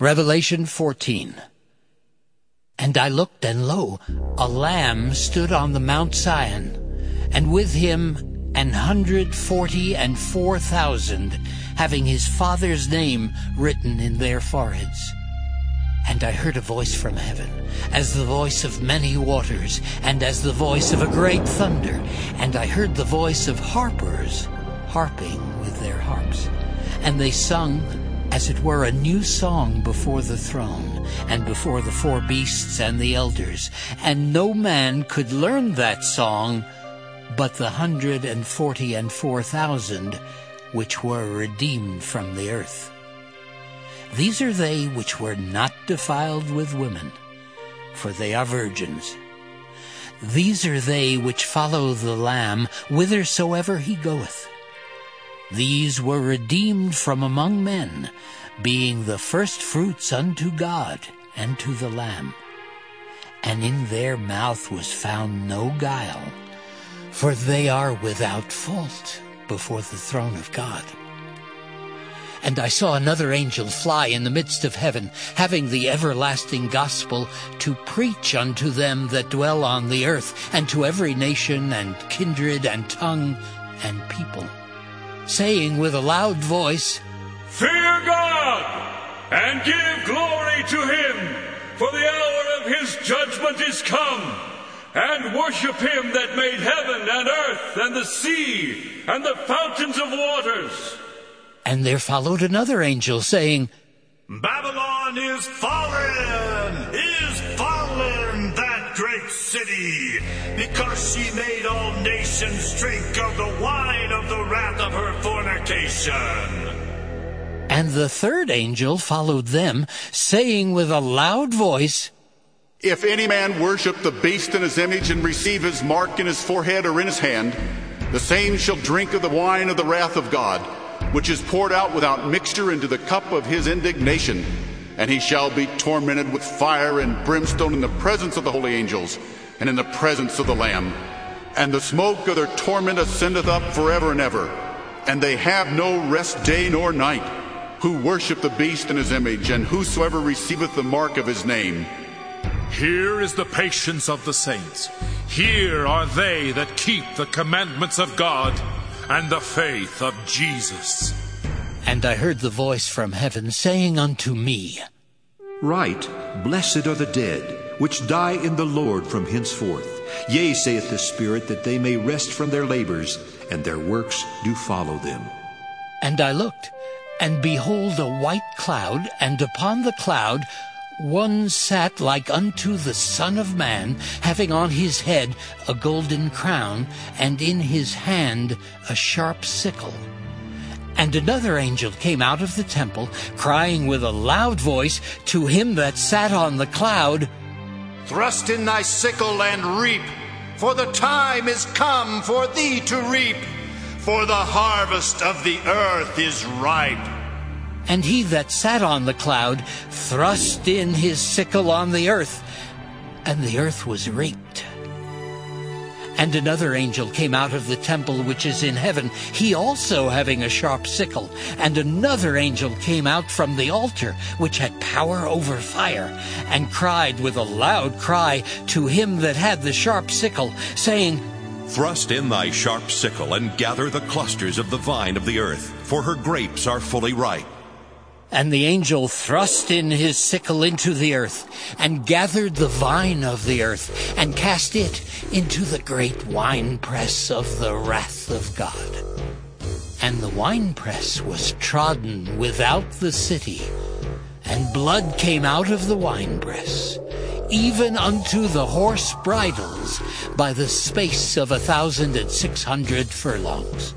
Revelation 14. And I looked, and lo, a lamb stood on the Mount Sion, and with him an hundred forty and four thousand, having his father's name written in their foreheads. And I heard a voice from heaven, as the voice of many waters, and as the voice of a great thunder. And I heard the voice of harpers, harping with their harps. And they sung, as it were a new song before the throne, and before the four beasts and the elders. And no man could learn that song but the hundred and forty and four thousand which were redeemed from the earth. These are they which were not defiled with women, for they are virgins. These are they which follow the Lamb whithersoever he goeth. These were redeemed from among men, being the first fruits unto God and to the Lamb. And in their mouth was found no guile, for they are without fault before the throne of God. And I saw another angel fly in the midst of heaven, having the everlasting gospel to preach unto them that dwell on the earth, and to every nation and kindred and tongue and people saying with a loud voice, Fear God and give glory to him, for the hour of his judgment is come. And worship him that made heaven and earth and the sea and the fountains of waters. And there followed another angel saying, Babylon is fallen, is fallen, that great city, because she made all nations drink of the wine of the wrath of her fornication. And the third angel followed them, saying with a loud voice, If any man worship the beast in his image and receive his mark in his forehead or in his hand, the same shall drink of the wine of the wrath of God, which is poured out without mixture into the cup of his indignation. And he shall be tormented with fire and brimstone in the presence of the holy angels and in the presence of the Lamb. And the smoke of their torment ascendeth up forever and ever. And they have no rest day nor night, who worship the beast in his image, and whosoever receiveth the mark of his name. Here is the patience of the saints. Here are they that keep the commandments of God and the faith of Jesus. And I heard the voice from heaven saying unto me, Write, Blessed are the dead, which die in the Lord from henceforth. Yea, saith the Spirit, that they may rest from their labors, and their works do follow them. And I looked, and behold a white cloud, and upon the cloud one sat like unto the Son of Man, having on his head a golden crown, and in his hand a sharp sickle. And another angel came out of the temple, crying with a loud voice to him that sat on the cloud, Thrust in thy sickle and reap, for the time is come for thee to reap, for the harvest of the earth is ripe. And he that sat on the cloud thrust in his sickle on the earth, and the earth was reaped. And another angel came out of the temple which is in heaven, he also having a sharp sickle. And another angel came out from the altar, which had power over fire, and cried with a loud cry to him that had the sharp sickle, saying, Thrust in thy sharp sickle, and gather the clusters of the vine of the earth, for her grapes are fully ripe. And the angel thrust in his sickle into the earth, and gathered the vine of the earth, and cast it into the great winepress of the wrath of God. And the winepress was trodden without the city, and blood came out of the winepress, even unto the horse bridles, by the space of a thousand and six hundred furlongs.